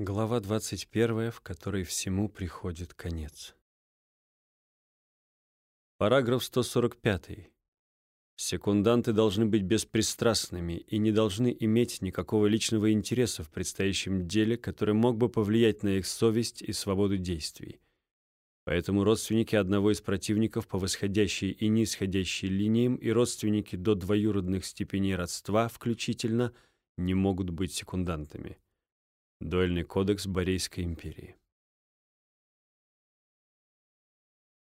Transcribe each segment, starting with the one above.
Глава 21, в которой всему приходит конец. Параграф 145. Секунданты должны быть беспристрастными и не должны иметь никакого личного интереса в предстоящем деле, который мог бы повлиять на их совесть и свободу действий. Поэтому родственники одного из противников по восходящей и нисходящей линиям и родственники до двоюродных степеней родства включительно не могут быть секундантами. Дуэльный кодекс Борейской империи.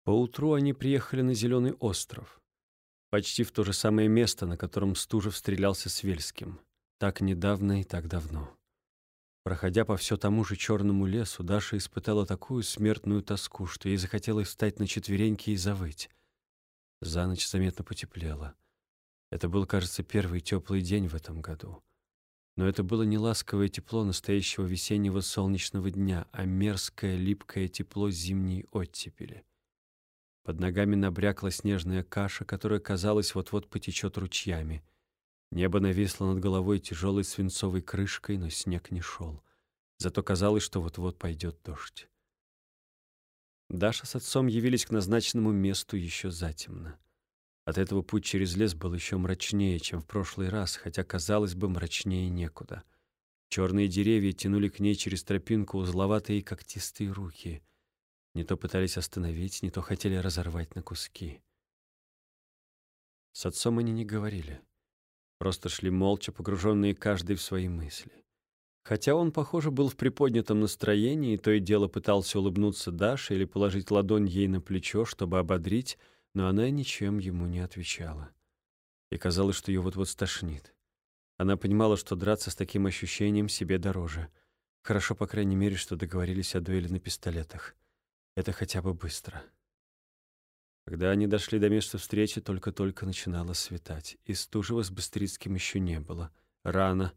Поутру они приехали на Зеленый остров, почти в то же самое место, на котором Стужев стрелялся с Вельским, так недавно и так давно. Проходя по все тому же черному лесу, Даша испытала такую смертную тоску, что ей захотелось встать на четвереньки и завыть. За ночь заметно потеплело. Это был, кажется, первый теплый день в этом году. Но это было не ласковое тепло настоящего весеннего солнечного дня, а мерзкое липкое тепло зимней оттепели. Под ногами набрякла снежная каша, которая, казалось, вот-вот потечет ручьями. Небо нависло над головой тяжелой свинцовой крышкой, но снег не шел. Зато казалось, что вот-вот пойдет дождь. Даша с отцом явились к назначенному месту еще затемно. От этого путь через лес был еще мрачнее, чем в прошлый раз, хотя, казалось бы, мрачнее некуда. Черные деревья тянули к ней через тропинку узловатые когтистые руки. Не то пытались остановить, не то хотели разорвать на куски. С отцом они не говорили. Просто шли молча, погруженные каждый в свои мысли. Хотя он, похоже, был в приподнятом настроении, то и дело пытался улыбнуться Даше или положить ладонь ей на плечо, чтобы ободрить, но она ничем ему не отвечала. И казалось, что ее вот-вот стошнит. Она понимала, что драться с таким ощущением себе дороже. Хорошо, по крайней мере, что договорились о дуэли на пистолетах. Это хотя бы быстро. Когда они дошли до места встречи, только-только начинало светать, и Стужева с Быстрицким еще не было. Рано.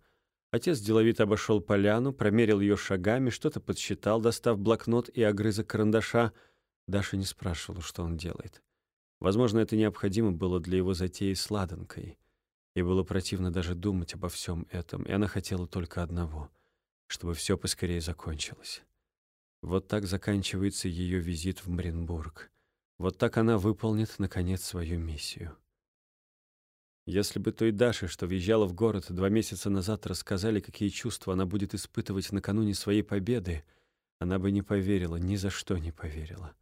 Отец деловито обошел поляну, промерил ее шагами, что-то подсчитал, достав блокнот и огрызок карандаша. Даша не спрашивала, что он делает. Возможно, это необходимо было для его затеи с ладанкой. И было противно даже думать обо всем этом, и она хотела только одного — чтобы все поскорее закончилось. Вот так заканчивается ее визит в Мренбург. Вот так она выполнит, наконец, свою миссию. Если бы той Даше, что въезжала в город два месяца назад, рассказали, какие чувства она будет испытывать накануне своей победы, она бы не поверила, ни за что не поверила.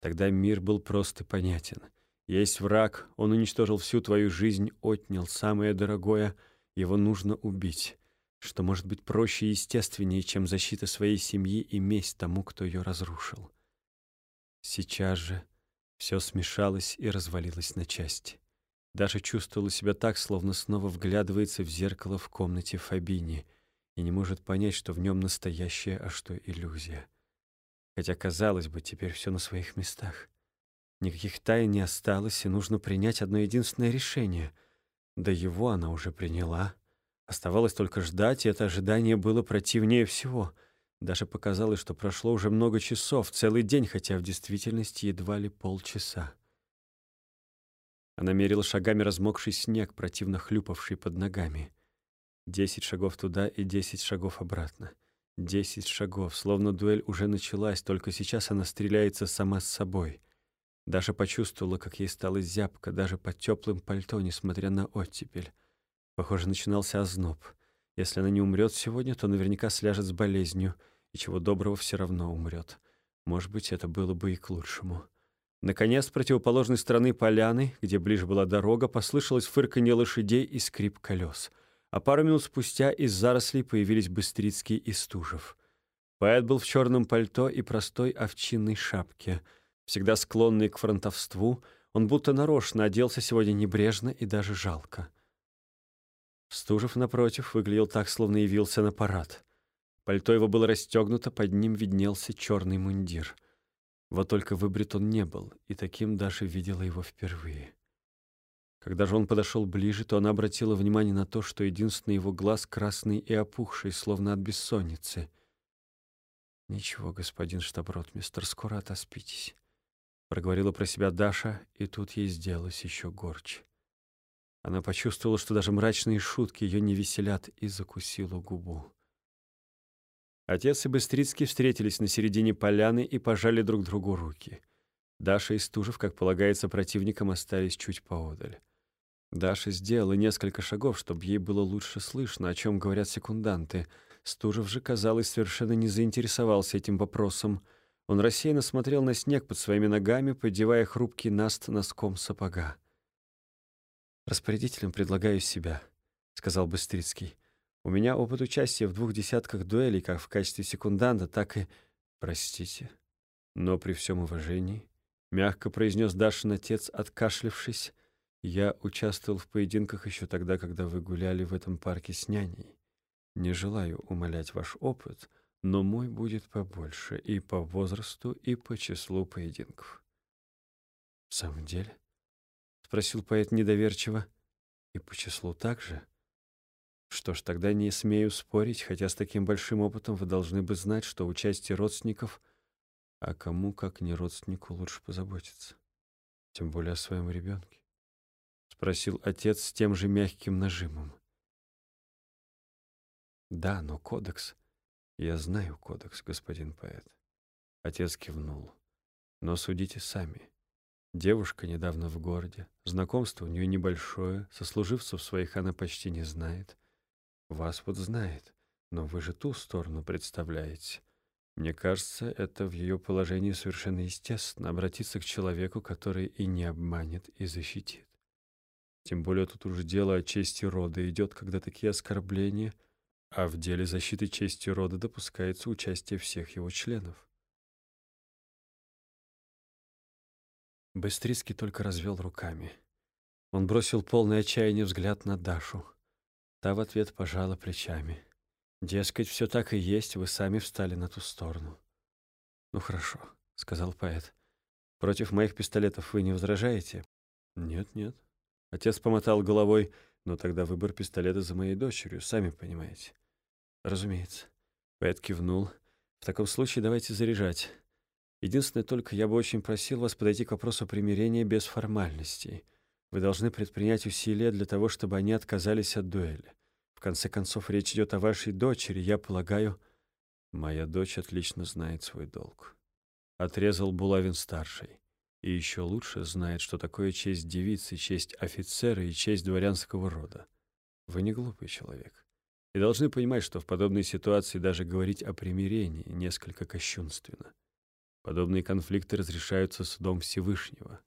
Тогда мир был прост и понятен. Есть враг, он уничтожил всю твою жизнь, отнял самое дорогое, его нужно убить, что может быть проще и естественнее, чем защита своей семьи и месть тому, кто ее разрушил. Сейчас же все смешалось и развалилось на части. Даша чувствовала себя так, словно снова вглядывается в зеркало в комнате Фабини и не может понять, что в нем настоящее, а что иллюзия. Хотя, казалось бы, теперь все на своих местах. Никаких тайн не осталось, и нужно принять одно единственное решение. Да его она уже приняла. Оставалось только ждать, и это ожидание было противнее всего. Даже показалось, что прошло уже много часов, целый день, хотя в действительности едва ли полчаса. Она мерила шагами размокший снег, противно хлюпавший под ногами. Десять шагов туда и десять шагов обратно. Десять шагов, словно дуэль уже началась, только сейчас она стреляется сама с собой. Даша почувствовала, как ей стало зябко, даже под теплым пальто, несмотря на оттепель. Похоже, начинался озноб. Если она не умрет сегодня, то наверняка сляжет с болезнью, и чего доброго все равно умрет. Может быть, это было бы и к лучшему. Наконец, с противоположной стороны поляны, где ближе была дорога, послышалось фырканье лошадей и скрип колес — а пару минут спустя из зарослей появились Быстрицкий и Стужев. Поэт был в черном пальто и простой овчинной шапке. Всегда склонный к фронтовству, он будто нарочно оделся сегодня небрежно и даже жалко. Стужев, напротив, выглядел так, словно явился на парад. Пальто его было расстегнуто, под ним виднелся черный мундир. Вот только выбрит он не был, и таким Даша видела его впервые. Когда же он подошел ближе, то она обратила внимание на то, что единственный его глаз красный и опухший, словно от бессонницы. «Ничего, господин штаб-ротмистр, скоро отоспитесь», — проговорила про себя Даша, и тут ей сделалось еще горче. Она почувствовала, что даже мрачные шутки ее не веселят, и закусила губу. Отец и Быстрицкий встретились на середине поляны и пожали друг другу руки. Даша и Стужев, как полагается, противникам остались чуть поодаль. Даша сделала несколько шагов, чтобы ей было лучше слышно, о чем говорят секунданты. Стужев же, казалось, совершенно не заинтересовался этим вопросом. Он рассеянно смотрел на снег под своими ногами, поддевая хрупкий наст носком сапога. «Распорядителем предлагаю себя», — сказал Быстрицкий. «У меня опыт участия в двух десятках дуэлей, как в качестве секунданта, так и...» «Простите, но при всем уважении», — мягко произнес Дашин отец, откашлившись, я участвовал в поединках еще тогда, когда вы гуляли в этом парке с няней. Не желаю умалять ваш опыт, но мой будет побольше и по возрасту, и по числу поединков. В самом деле? спросил поэт недоверчиво. И по числу также? Что ж, тогда не смею спорить, хотя с таким большим опытом вы должны бы знать, что участие родственников, а кому, как не родственнику, лучше позаботиться, тем более о своем ребенке спросил отец с тем же мягким нажимом. Да, но кодекс. Я знаю кодекс, господин поэт. Отец кивнул. Но судите сами. Девушка недавно в городе, знакомство у нее небольшое, сослуживцев своих она почти не знает. Вас вот знает, но вы же ту сторону представляете. Мне кажется, это в ее положении совершенно естественно обратиться к человеку, который и не обманет, и защитит. Тем более тут уже дело о чести рода идет, когда такие оскорбления, а в деле защиты чести рода допускается участие всех его членов. Быстрицкий только развел руками. Он бросил полный отчаяния взгляд на Дашу. Та в ответ пожала плечами. «Дескать, все так и есть, вы сами встали на ту сторону». «Ну хорошо», — сказал поэт. «Против моих пистолетов вы не возражаете?» «Нет, нет», Отец помотал головой. «Но тогда выбор пистолета за моей дочерью, сами понимаете». «Разумеется». Пэт кивнул. «В таком случае давайте заряжать. Единственное только, я бы очень просил вас подойти к вопросу примирения без формальностей. Вы должны предпринять усилия для того, чтобы они отказались от дуэли. В конце концов, речь идет о вашей дочери. Я полагаю, моя дочь отлично знает свой долг». Отрезал Булавин-старший и еще лучше знает, что такое честь девицы, честь офицера и честь дворянского рода. Вы не глупый человек. И должны понимать, что в подобной ситуации даже говорить о примирении несколько кощунственно. Подобные конфликты разрешаются судом Всевышнего.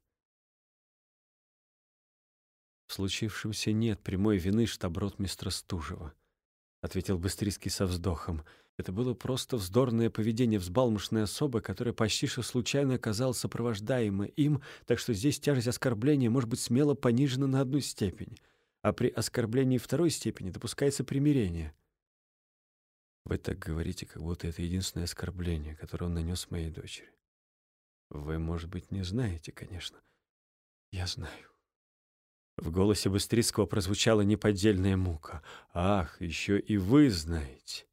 В случившемся нет прямой вины штаб-ротмистра Стужева, ответил Быстрицкий со вздохом. Это было просто вздорное поведение взбалмошной особы, которая почти что случайно оказалась сопровождаемой им, так что здесь тяжесть оскорбления может быть смело понижена на одну степень, а при оскорблении второй степени допускается примирение. Вы так говорите, как будто это единственное оскорбление, которое он нанес моей дочери. Вы, может быть, не знаете, конечно. Я знаю. В голосе Быстрицкого прозвучала неподдельная мука. «Ах, еще и вы знаете!»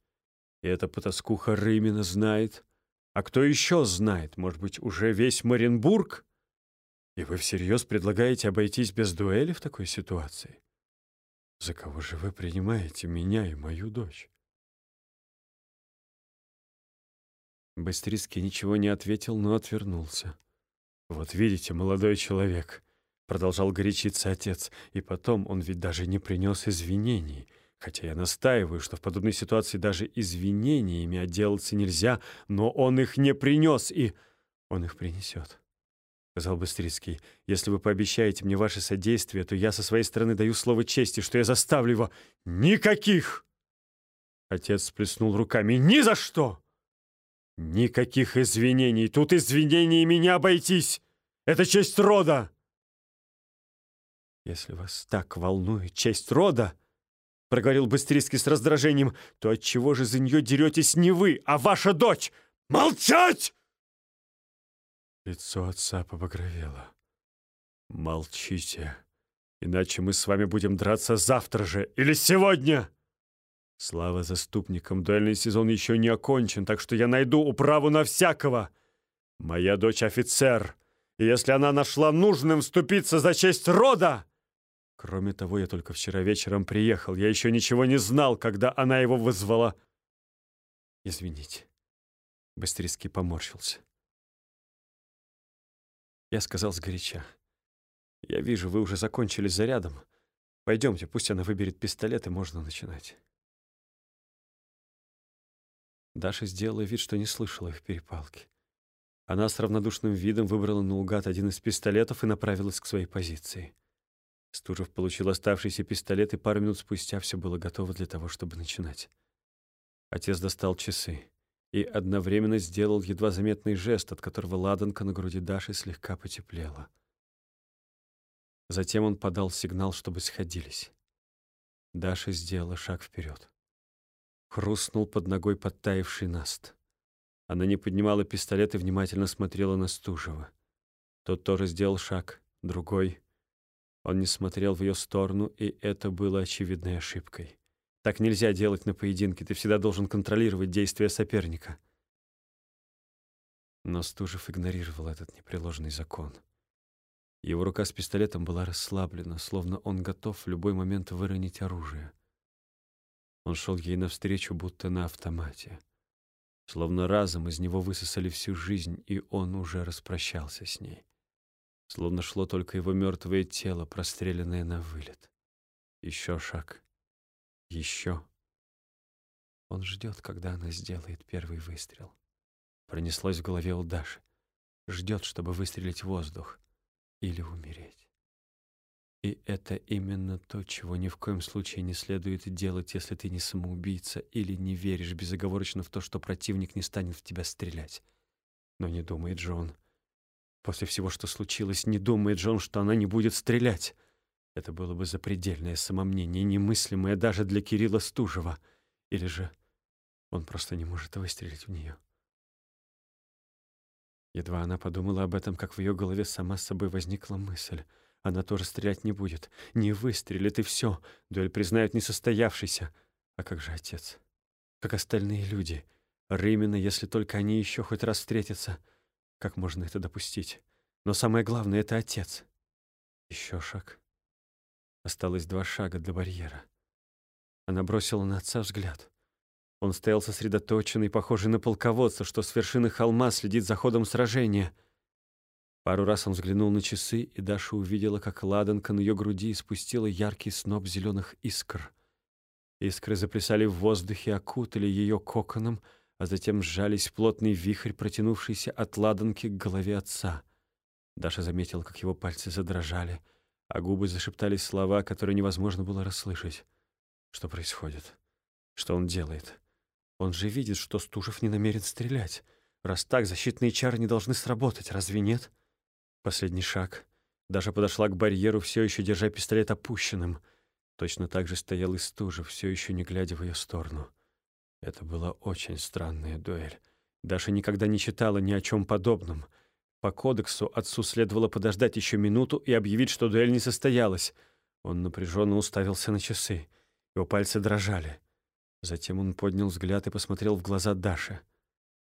И эта потаскуха Рымина знает. А кто еще знает? Может быть, уже весь Маренбург? И вы всерьез предлагаете обойтись без дуэли в такой ситуации? За кого же вы принимаете меня и мою дочь? Быстрицкий ничего не ответил, но отвернулся. «Вот видите, молодой человек», — продолжал горячиться отец, «и потом он ведь даже не принес извинений». Хотя я настаиваю, что в подобной ситуации даже извинениями отделаться нельзя, но он их не принес, и он их принесет. — сказал Быстрицкий. «Если вы пообещаете мне ваше содействие, то я со своей стороны даю слово чести, что я заставлю его...» «Никаких!» Отец сплеснул руками. «Ни за что!» «Никаких извинений! Тут извинениями не обойтись! Это честь рода!» «Если вас так волнует честь рода, проговорил Быстрицкий с раздражением, то отчего же за нее деретесь не вы, а ваша дочь? Молчать! Лицо отца побагровело. Молчите, иначе мы с вами будем драться завтра же или сегодня. Слава заступникам, дуэльный сезон еще не окончен, так что я найду управу на всякого. Моя дочь офицер, и если она нашла нужным вступиться за честь рода, Кроме того, я только вчера вечером приехал. Я еще ничего не знал, когда она его вызвала. Извините. Быстрицкий поморщился. Я сказал сгоряча. Я вижу, вы уже закончили с зарядом. Пойдемте, пусть она выберет пистолет, и можно начинать. Даша сделала вид, что не слышала их перепалки. Она с равнодушным видом выбрала наугад один из пистолетов и направилась к своей позиции. Стужев получил оставшийся пистолет, и пару минут спустя все было готово для того, чтобы начинать. Отец достал часы и одновременно сделал едва заметный жест, от которого ладанка на груди Даши слегка потеплела. Затем он подал сигнал, чтобы сходились. Даша сделала шаг вперед. Хрустнул под ногой подтаявший наст. Она не поднимала пистолет и внимательно смотрела на Стужева. Тот тоже сделал шаг, другой. Он не смотрел в ее сторону, и это было очевидной ошибкой. Так нельзя делать на поединке, ты всегда должен контролировать действия соперника. Но Стужев игнорировал этот непреложный закон. Его рука с пистолетом была расслаблена, словно он готов в любой момент выронить оружие. Он шел ей навстречу, будто на автомате. Словно разом из него высосали всю жизнь, и он уже распрощался с ней. Словно шло только его мертвое тело, простреленное на вылет. Еще шаг. Еще. Он ждет, когда она сделает первый выстрел. Пронеслось в голове у Даши. Ждет, чтобы выстрелить в воздух или умереть. И это именно то, чего ни в коем случае не следует делать, если ты не самоубийца или не веришь безоговорочно в то, что противник не станет в тебя стрелять. Но не думает же он. После всего, что случилось, не думает же он, что она не будет стрелять. Это было бы запредельное самомнение, немыслимое даже для Кирилла Стужева. Или же он просто не может выстрелить в нее. Едва она подумала об этом, как в ее голове сама с собой возникла мысль. Она тоже стрелять не будет. Не выстрелит, и все. Дуэль признают несостоявшейся. А как же отец? Как остальные люди? Римина, если только они еще хоть раз встретятся. Как можно это допустить? Но самое главное — это отец. Еще шаг. Осталось два шага для барьера. Она бросила на отца взгляд. Он стоял сосредоточенный, похожий на полководца, что с вершины холма следит за ходом сражения. Пару раз он взглянул на часы, и Даша увидела, как ладанка на ее груди испустила яркий сноп зеленых искр. Искры заплясали в воздухе, окутали ее коконом, а затем сжались в плотный вихрь, протянувшийся от ладанки к голове отца. Даша заметила, как его пальцы задрожали, а губы зашептали слова, которые невозможно было расслышать. Что происходит? Что он делает? Он же видит, что Стужев не намерен стрелять. Раз так, защитные чары не должны сработать, разве нет? Последний шаг. Даже подошла к барьеру, все еще держа пистолет опущенным. Точно так же стоял и Стужев, все еще не глядя в ее сторону. Это была очень странная дуэль. Даша никогда не читала ни о чем подобном. По кодексу отцу следовало подождать еще минуту и объявить, что дуэль не состоялась. Он напряженно уставился на часы. Его пальцы дрожали. Затем он поднял взгляд и посмотрел в глаза Даши,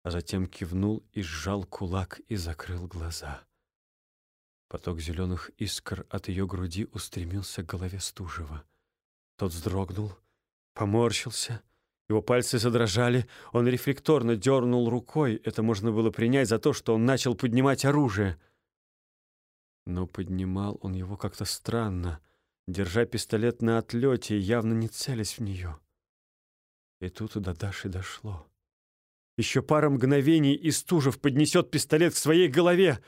а затем кивнул и сжал кулак и закрыл глаза. Поток зеленых искр от ее груди устремился к голове Стужева. Тот вздрогнул, поморщился, его пальцы задрожали, он рефлекторно дернул рукой, это можно было принять за то, что он начал поднимать оружие. Но поднимал он его как-то странно, держа пистолет на отлете и явно не целясь в нее. И тут до Даши дошло. Еще пара мгновений, и Стужев поднесет пистолет к своей голове.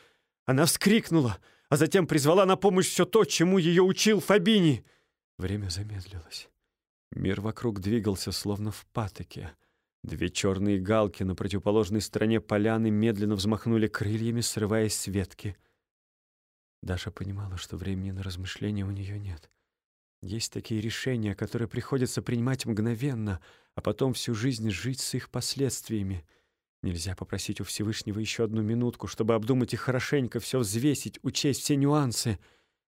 Она вскрикнула, а затем призвала на помощь все то, чему ее учил Фабини. Время замедлилось. Мир вокруг двигался, словно в патоке. Две черные галки на противоположной стороне поляны медленно взмахнули крыльями, срываясь с ветки. Даша понимала, что времени на размышления у нее нет. Есть такие решения, которые приходится принимать мгновенно, а потом всю жизнь жить с их последствиями. Нельзя попросить у Всевышнего еще одну минутку, чтобы обдумать их хорошенько, все взвесить, учесть все нюансы.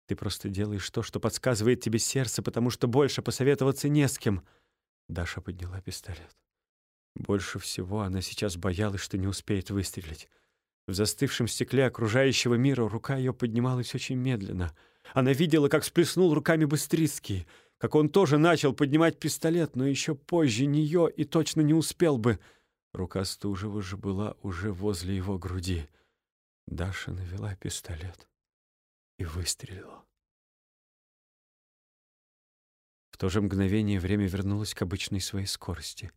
Ты просто делаешь то, что подсказывает тебе сердце, потому что больше посоветоваться не с кем. Даша подняла пистолет. Больше всего она сейчас боялась, что не успеет выстрелить. В застывшем стекле окружающего мира рука ее поднималась очень медленно — она видела, как сплеснул руками Быстрицкий, как он тоже начал поднимать пистолет, но еще позже нее и точно не успел бы. Рука Стужева же была уже возле его груди. Даша навела пистолет и выстрелила. В то же мгновение время вернулось к обычной своей скорости.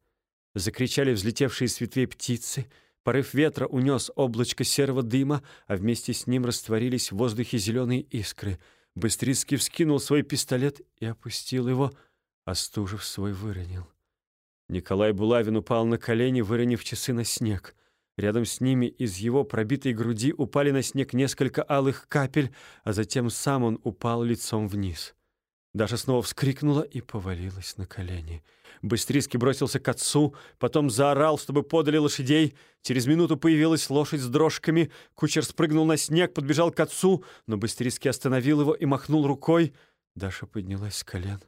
Закричали взлетевшие с ветвей птицы, порыв ветра унес облачко серого дыма, а вместе с ним растворились в воздухе зеленые искры. Быстрицкий вскинул свой пистолет и опустил его, а Стужев свой выронил. Николай Булавин упал на колени, выронив часы на снег. Рядом с ними из его пробитой груди упали на снег несколько алых капель, а затем сам он упал лицом вниз. Даша снова вскрикнула и повалилась на колени. Быстрицкий бросился к отцу, потом заорал, чтобы подали лошадей. Через минуту появилась лошадь с дрожками. Кучер спрыгнул на снег, подбежал к отцу, но Быстрицкий остановил его и махнул рукой. Даша поднялась с колен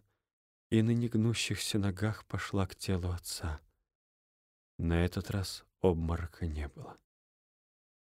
и на негнущихся ногах пошла к телу отца. На этот раз обморока не было.